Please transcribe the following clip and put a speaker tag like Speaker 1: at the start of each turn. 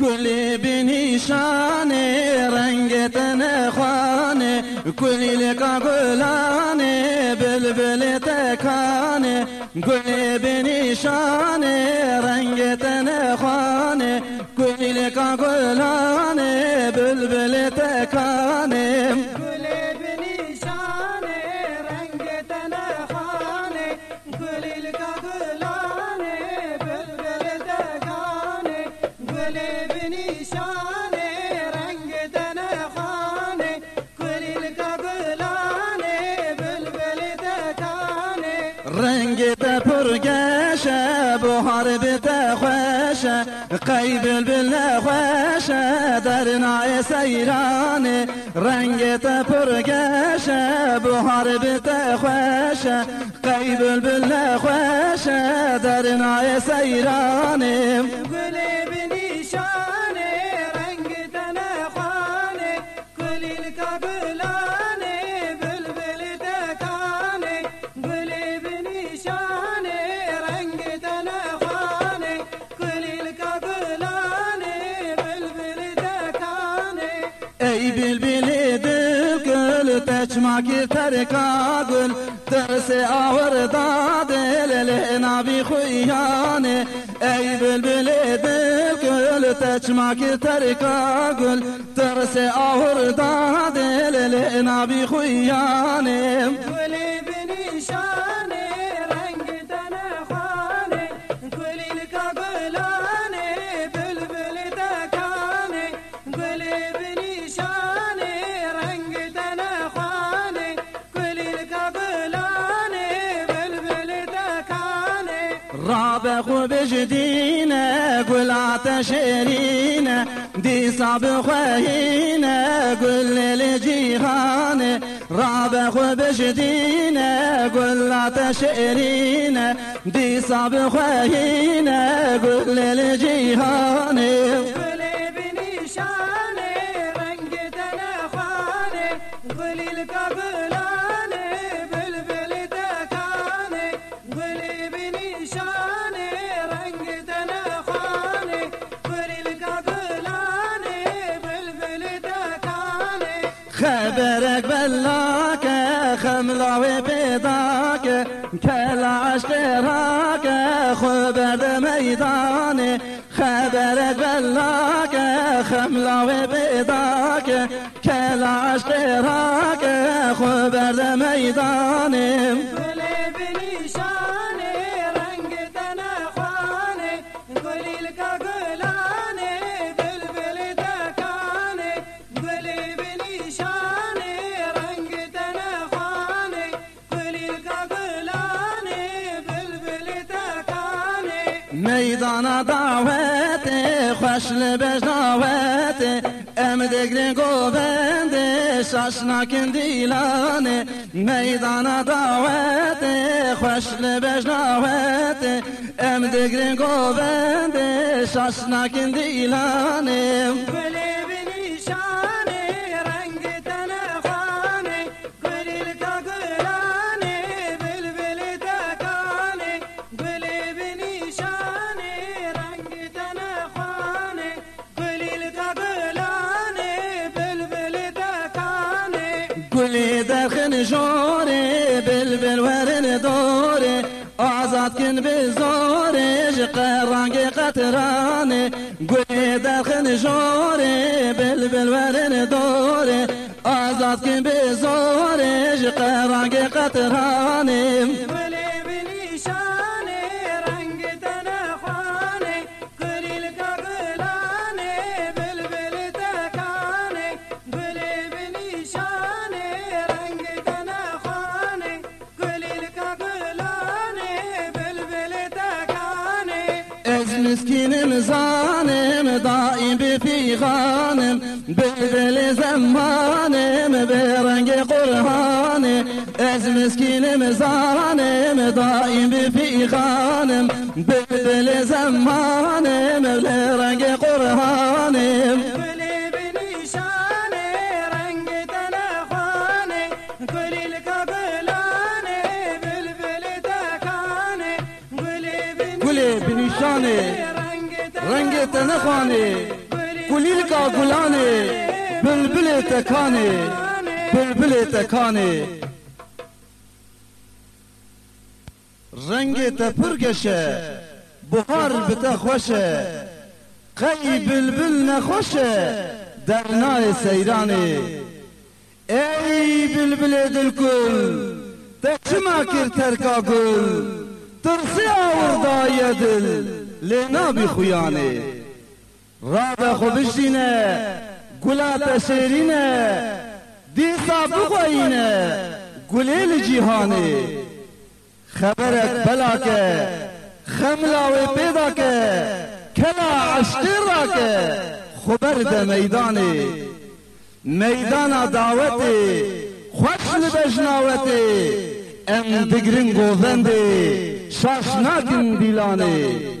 Speaker 1: گلی بنیشانه رنگ تن خوانه کلی لکا گلانه بلبل تکانه. گلی بنیشانه رنگ تن خوانه کلی لکا گلانه بلبل
Speaker 2: دگانه رنگ
Speaker 1: تا پرگشه بهار بتا خوشه قیبل بل خوشه در نای سیرانه. رنگ تا پرگشه بهار بتا خوشه قیبل بل خوشه در نای سیرانه. ای بلبل دل گل تچماکی ترکا گل ترس آور دادل لنا بی خویانه ای بلبل دل گل تچماکی ترکا گل ترس آور دادل لنا بی خویانه رابخ بجدينا قل عتشرينا دي صعب خهينا قل للجيهان رابخ بجدينا قل عتشرينا دي صعب خهينا قل للجيهان خبرك بلاك خملاوي بيضاك كلا عشق راك خبر ميداني خبرك بلاك خملاوي بيضاك كلا عشق راك خبر ميداني ميدان دعوتي خوش لبش دعوتي ام دگري گوبند شاشناکن دیلانه ميدان دعوتي خوش لبش دعوتي ام دگري گوبند شاشناکن دیلانه
Speaker 2: گل بنیشانه رنگ
Speaker 1: گلی در خنجاره بلبل ورن دوره آزاد کن به زورش قرانگ قطرانه. گلی در خنجاره بلبل ورن دوره آزاد کن به زورش قرانگ قطرانه. zalim daim fi ganim bedeli zemanim ve rengi Kur'an'ı ez miskinim zalim daim fi ganim bedeli zemanim ve rengi Kur'an'ı
Speaker 2: Gule binişane رنگ تن خانه گلیل کا گلانه بلبل دکانه گل
Speaker 1: گل بنیشانه
Speaker 2: رنگ
Speaker 1: رنگ تنخانه گلیل کا گلانه بلبل تکانه بلبل تکانه رنگ تپر گشه بهار بتا خوشه قی بلبل نخوشه در نای سیرانه ای بلبل دلکل تچما کر ترکا گل ترسی آوردای دل لینا بی خویانه. راب خوبشینه گلا تشیرینه دیسا بخوینه گلیل جیهانه. خبرك بلاك خملا وبيضك كلا عشترك خبر ده ميداني ميدان دعوتي خوش لبجناوتي ام دگرين گوزندي شاشناكن ديلاني